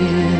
disappear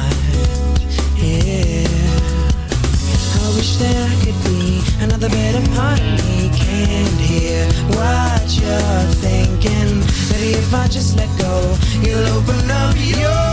yeah. I wish that I could be another better part of me. Can't hear what you're thinking. Maybe if I just let go You'll open up your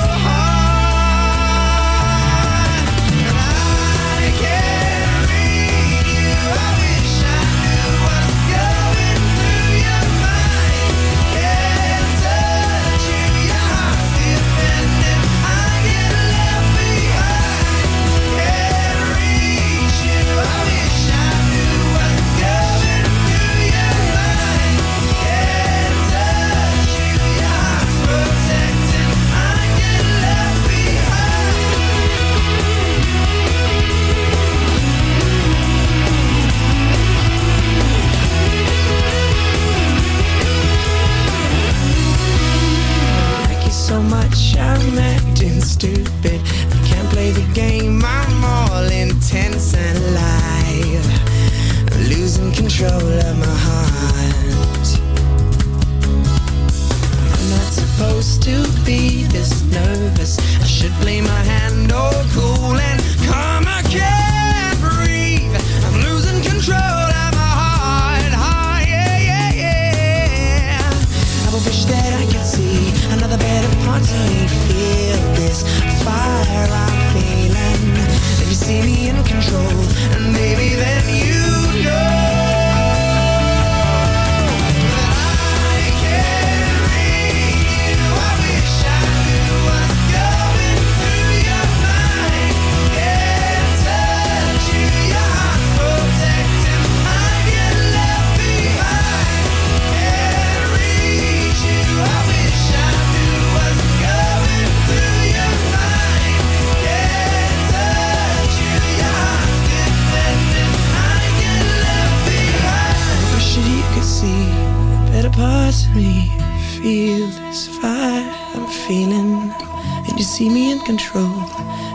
control.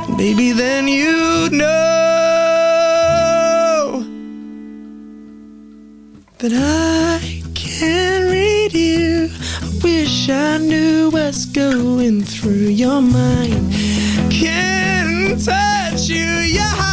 And baby, then you'd know that I can't read you. I wish I knew what's going through your mind. Can't touch you, yeah.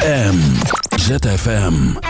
ZFM. ZFM.